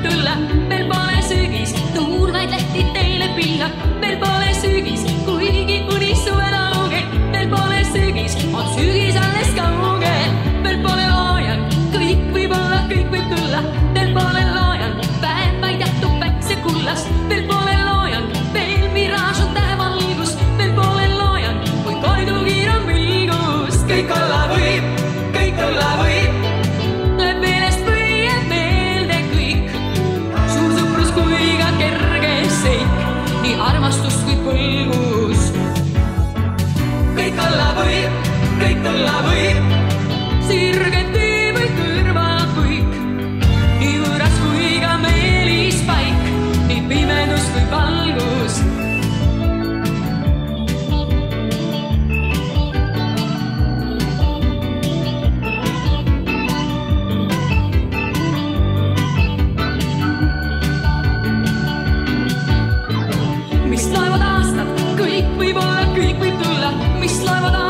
söögis, kõik võib olla, kõik võib tulla, veel pole söögis, tuurvaid lehti teile pilla, veel pole söögis, kuigi kuni suve laugel, veel pole söögis, on sügis alles kaugel, veel pole loojang, kõik võib olla, kõik võib tulla, veel pole loojang, päev vaid jätkub päiksekullas, veel pole loojang, veel miraaž on tähevalgus, veel pole loojang, kui koidukiir on vilgus, kõik olla võib, kõik olla võib armastus kui põlgus. kõik olla võib, kõik olla võib, sirge tee kõik võib olla, kõik võib tulla, mis loevad aastad,